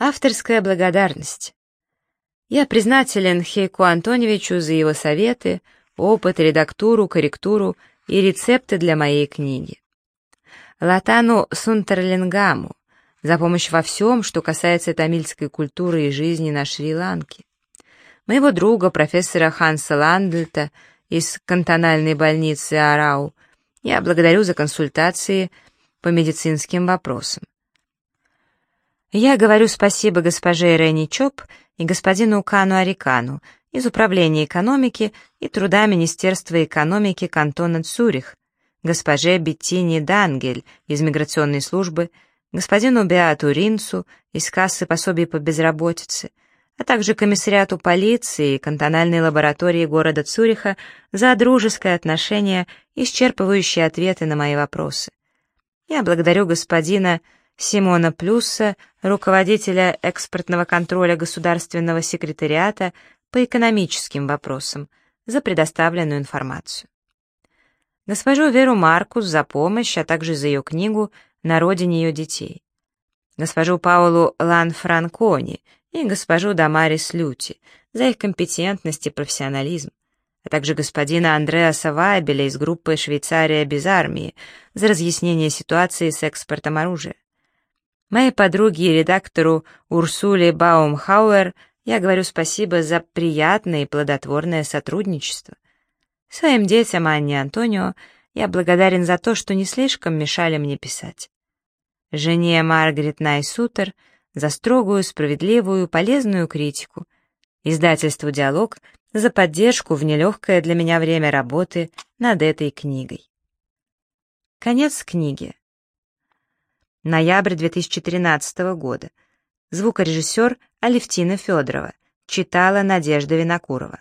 Авторская благодарность. Я признателен Хейку Антоневичу за его советы, опыт, редактуру, корректуру и рецепты для моей книги. Латану Сунтерлингаму за помощь во всем, что касается тамильской культуры и жизни на Шри-Ланке. Моего друга, профессора Ханса Ландельта из кантональной больницы Арау, я благодарю за консультации по медицинским вопросам. Я говорю спасибо госпоже Ирене Чоп и господину Кану Арикану из Управления экономики и труда Министерства экономики кантона Цюрих, госпоже Беттини Дангель из миграционной службы, господину Беату Ринцу из кассы пособий по безработице, а также комиссариату полиции и кантональной лаборатории города Цюриха за дружеское отношение, исчерпывающие ответы на мои вопросы. Я благодарю господина Симона Плюса, руководителя экспортного контроля Государственного секретариата по экономическим вопросам, за предоставленную информацию. Госпожу Веру Маркус за помощь, а также за ее книгу «На родине ее детей». Госпожу Паулу Ланфранкони и госпожу Дамарис Люти за их компетентность и профессионализм, а также господина Андреаса Вайбеля из группы «Швейцария без армии» за разъяснение ситуации с экспортом оружия. Моей подруге и редактору Урсуле Баумхауэр я говорю спасибо за приятное и плодотворное сотрудничество. Своим детям Анне Антонио я благодарен за то, что не слишком мешали мне писать. Жене Маргарет Найсутер за строгую, справедливую, полезную критику. Издательству «Диалог» за поддержку в нелегкое для меня время работы над этой книгой. Конец книги. Ноябрь 2013 года. Звукорежиссер Алевтина Федорова. Читала Надежда Винокурова.